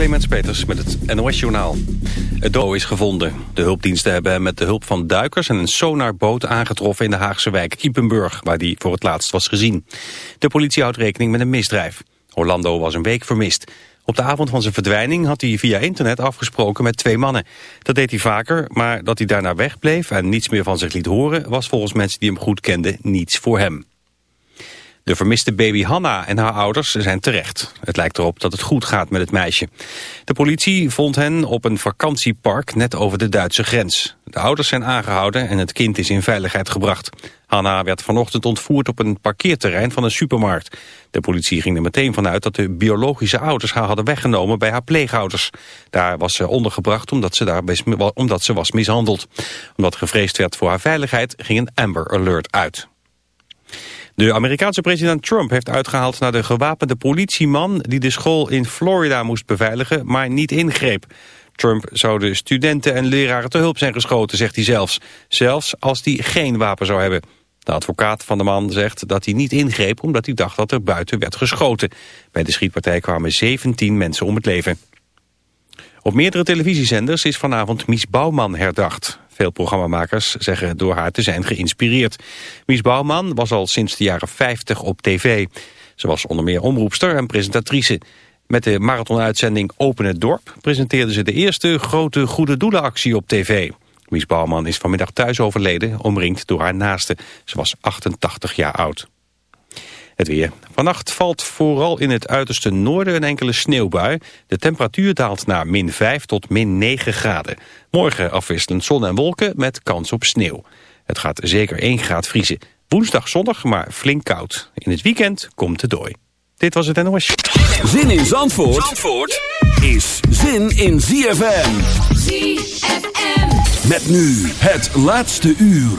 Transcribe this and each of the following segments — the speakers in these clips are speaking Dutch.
Clemens Peters met het NOS-journaal. Het dood is gevonden. De hulpdiensten hebben hem met de hulp van duikers en een sonarboot aangetroffen in de Haagse wijk Kiepenburg, waar die voor het laatst was gezien. De politie houdt rekening met een misdrijf. Orlando was een week vermist. Op de avond van zijn verdwijning had hij via internet afgesproken met twee mannen. Dat deed hij vaker, maar dat hij daarna wegbleef en niets meer van zich liet horen... was volgens mensen die hem goed kenden niets voor hem. De vermiste baby Hanna en haar ouders zijn terecht. Het lijkt erop dat het goed gaat met het meisje. De politie vond hen op een vakantiepark net over de Duitse grens. De ouders zijn aangehouden en het kind is in veiligheid gebracht. Hanna werd vanochtend ontvoerd op een parkeerterrein van een supermarkt. De politie ging er meteen vanuit dat de biologische ouders haar hadden weggenomen bij haar pleegouders. Daar was ze ondergebracht omdat ze, daar omdat ze was mishandeld. Omdat gevreesd werd voor haar veiligheid ging een Amber Alert uit. De Amerikaanse president Trump heeft uitgehaald naar de gewapende politieman... die de school in Florida moest beveiligen, maar niet ingreep. Trump zou de studenten en leraren te hulp zijn geschoten, zegt hij zelfs. Zelfs als hij geen wapen zou hebben. De advocaat van de man zegt dat hij niet ingreep... omdat hij dacht dat er buiten werd geschoten. Bij de schietpartij kwamen 17 mensen om het leven. Op meerdere televisiezenders is vanavond Mies Bouwman herdacht. Veel programmamakers zeggen door haar te zijn geïnspireerd. Mies Bouwman was al sinds de jaren 50 op tv. Ze was onder meer omroepster en presentatrice. Met de marathonuitzending Open het Dorp presenteerde ze de eerste grote goede doelenactie op tv. Mies Bouwman is vanmiddag thuis overleden, omringd door haar naaste. Ze was 88 jaar oud. Het weer. Vannacht valt vooral in het uiterste noorden een enkele sneeuwbui. De temperatuur daalt naar min 5 tot min 9 graden. Morgen afwisselend zon en wolken met kans op sneeuw. Het gaat zeker 1 graad vriezen. Woensdag zonnig, maar flink koud. In het weekend komt het dooi. Dit was het NOS. Zin in Zandvoort, Zandvoort is zin in ZFM. ZFM. Met nu het laatste uur.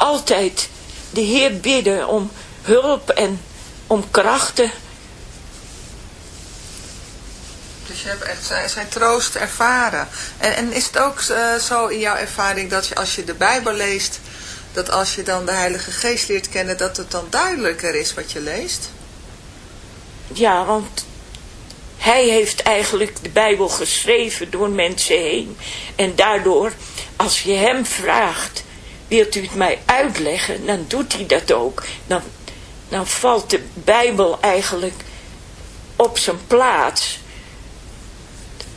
altijd de Heer bidden om hulp en om krachten. Dus je hebt echt zijn, zijn troost ervaren. En, en is het ook uh, zo in jouw ervaring dat je als je de Bijbel leest, dat als je dan de Heilige Geest leert kennen, dat het dan duidelijker is wat je leest? Ja, want hij heeft eigenlijk de Bijbel geschreven door mensen heen. En daardoor, als je hem vraagt, wilt u het mij uitleggen, dan doet hij dat ook. Dan, dan valt de Bijbel eigenlijk op zijn plaats.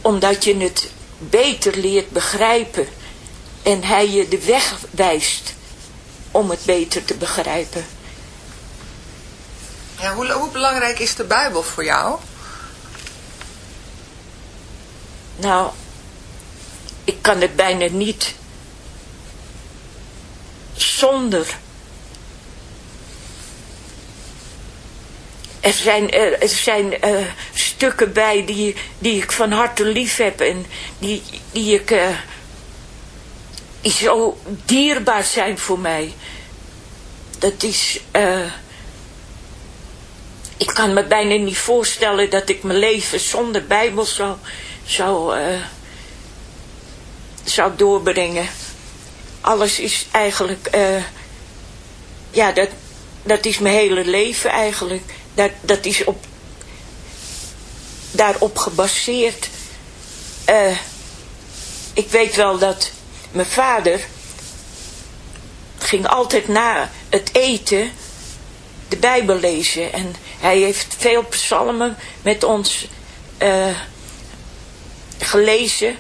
Omdat je het beter leert begrijpen. En hij je de weg wijst om het beter te begrijpen. Ja, hoe, hoe belangrijk is de Bijbel voor jou? Nou, ik kan het bijna niet zonder. Er zijn, er zijn uh, stukken bij die, die ik van harte lief heb en die, die ik uh, die zo dierbaar zijn voor mij. Dat is, ik kan me bijna niet voorstellen dat ik mijn leven zonder Bijbel zou, zou, zou doorbrengen. Alles is eigenlijk, uh, ja, dat, dat is mijn hele leven eigenlijk. Dat, dat is op, daarop gebaseerd. Uh, ik weet wel dat mijn vader ging altijd na het eten de Bijbel lezen. En hij heeft veel psalmen met ons uh, gelezen.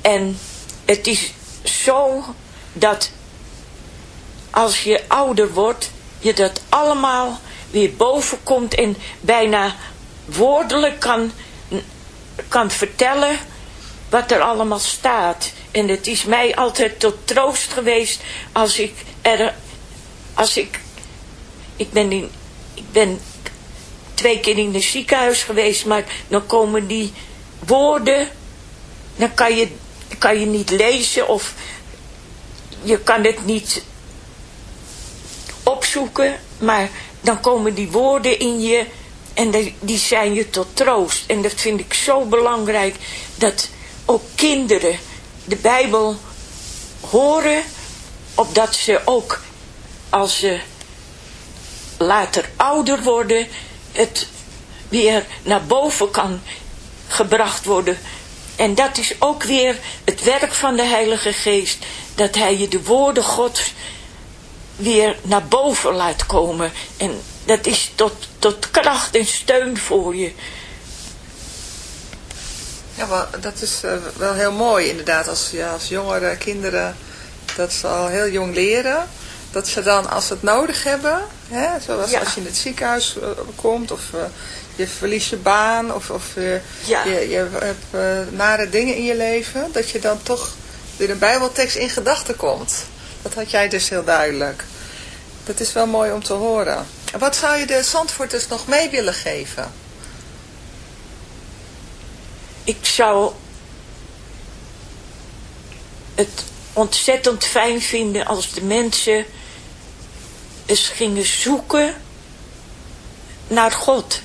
En het is zo dat als je ouder wordt, je dat allemaal weer boven komt en bijna woordelijk kan, kan vertellen wat er allemaal staat. En het is mij altijd tot troost geweest als ik er, als ik, ik ben in, ik ben twee keer in het ziekenhuis geweest, maar dan komen die woorden, dan kan je, kan je niet lezen of je kan het niet opzoeken, maar dan komen die woorden in je en die zijn je tot troost. En dat vind ik zo belangrijk, dat ook kinderen de Bijbel horen, opdat ze ook als ze later ouder worden, het weer naar boven kan gebracht worden. En dat is ook weer het werk van de Heilige Geest, dat hij je de woorden Gods weer naar boven laat komen. En dat is tot, tot kracht en steun voor je. Ja, wel, dat is uh, wel heel mooi inderdaad. Als, ja, als jongere kinderen dat ze al heel jong leren. Dat ze dan als ze het nodig hebben. Hè, zoals als je in het ziekenhuis uh, komt. Of uh, je verliest je baan. Of, of ja. je, je hebt nare dingen in je leven. Dat je dan toch weer een bijbeltekst in gedachten komt. Dat had jij dus heel duidelijk. Dat is wel mooi om te horen. Wat zou je de Zandvoorters nog mee willen geven? Ik zou het ontzettend fijn vinden als de mensen eens gingen zoeken naar God.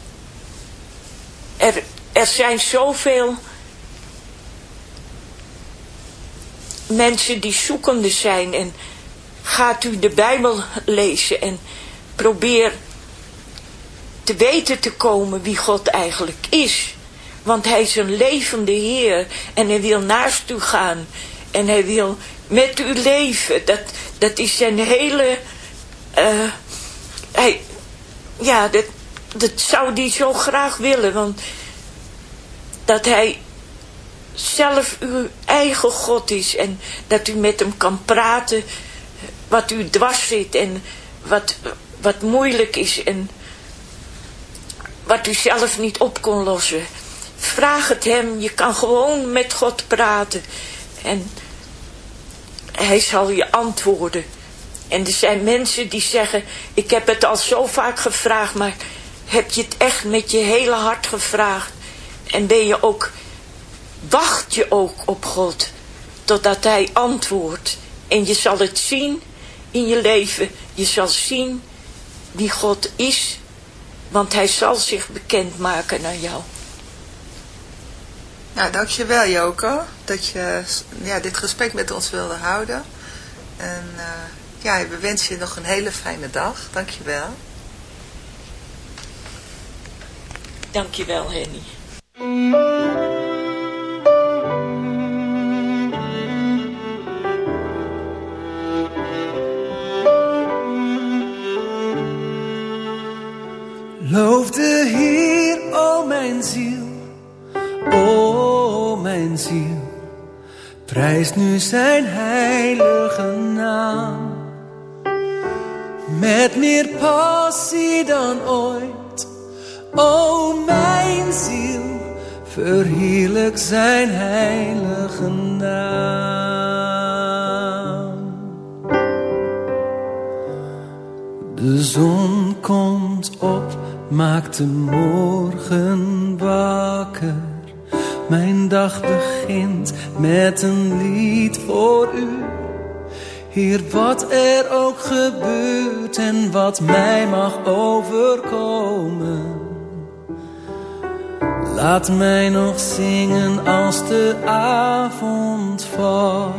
Er, er zijn zoveel mensen die zoekende zijn en gaat u de Bijbel lezen en probeer te weten te komen wie God eigenlijk is. Want hij is een levende Heer en hij wil naast u gaan en hij wil met u leven. Dat, dat is zijn hele... Uh, hij, ja, dat, dat zou hij zo graag willen, want dat hij zelf uw eigen God is en dat u met hem kan praten wat u dwars zit en wat, wat moeilijk is en wat u zelf niet op kon lossen. Vraag het hem, je kan gewoon met God praten en hij zal je antwoorden. En er zijn mensen die zeggen, ik heb het al zo vaak gevraagd, maar heb je het echt met je hele hart gevraagd? En ben je ook, wacht je ook op God, totdat hij antwoordt. En je zal het zien in je leven. Je zal zien wie God is, want hij zal zich bekendmaken naar jou. Nou, dankjewel Joko, dat je ja, dit gesprek met ons wilde houden. En uh, ja, we wensen je nog een hele fijne dag. Dankjewel. Dankjewel Henny. Loof de Heer, o mijn ziel, o mijn ziel. Prijs nu zijn heilige naam. Met meer passie dan ooit, o mijn ziel. Verheerlijk zijn heilige naam. De zon komt op Maak de morgen wakker. Mijn dag begint met een lied voor u. Heer, wat er ook gebeurt en wat mij mag overkomen. Laat mij nog zingen als de avond valt.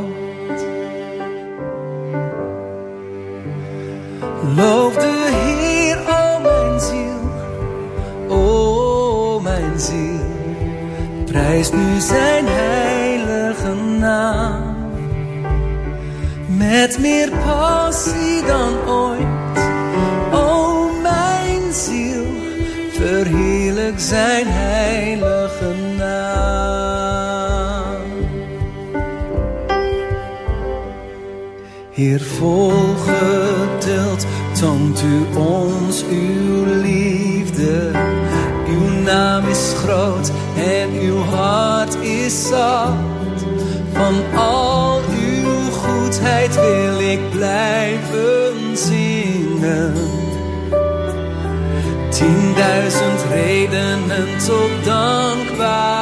Loof de Heer, o mijn ziel, o oh mijn ziel. Prijs nu zijn heilige naam. Met meer passie dan ooit, o mijn ziel, verheerlijk zijn heilige naam. Heer, vol geduld toont u ons uw liefde. Uw naam is groot en uw hart is zacht. Van al wil ik blijven zingen. Tienduizend redenen tot dankbaarheid.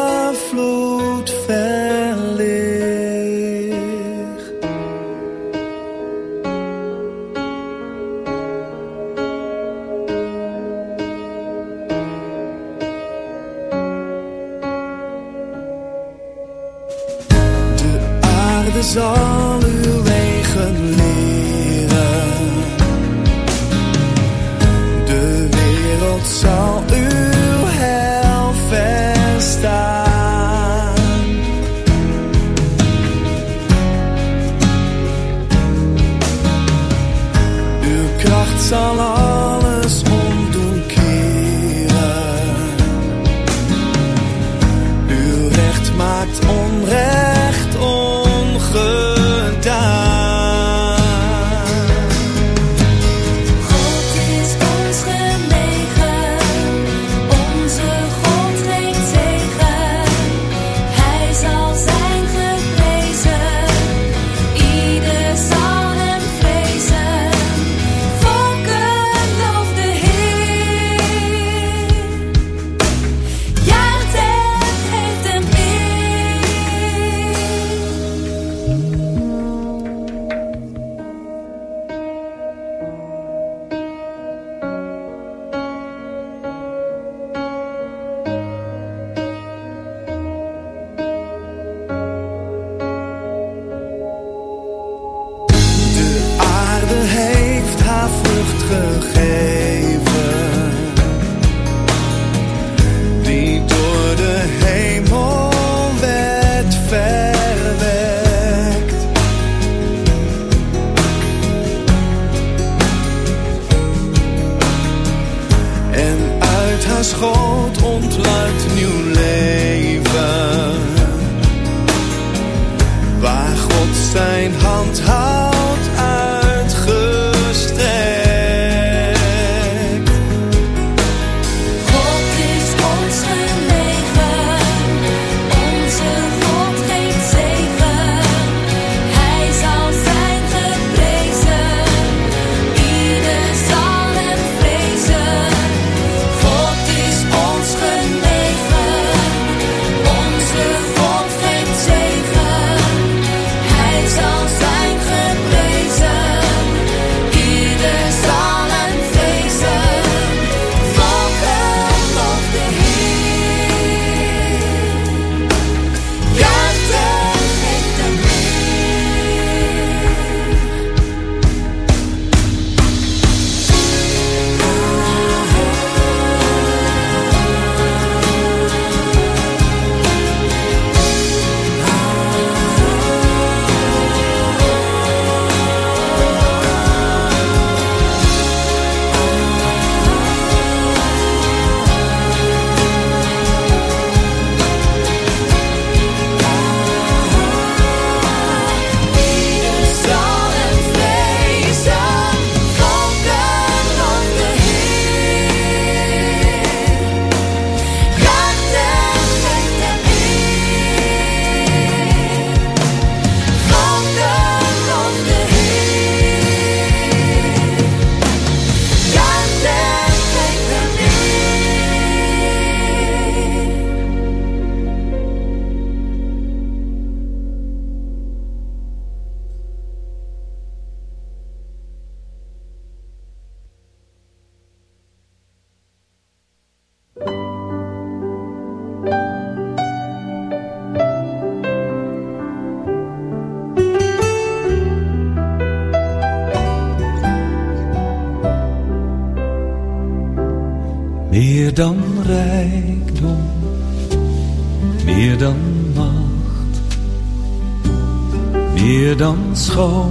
school.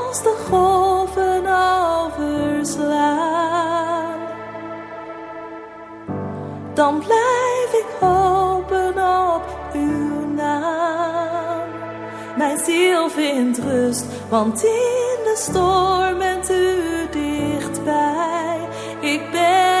de golven overslaan, dan blijf ik hopen op uw naam. Mijn ziel vindt rust, want in de storm bent u dichtbij. Ik ben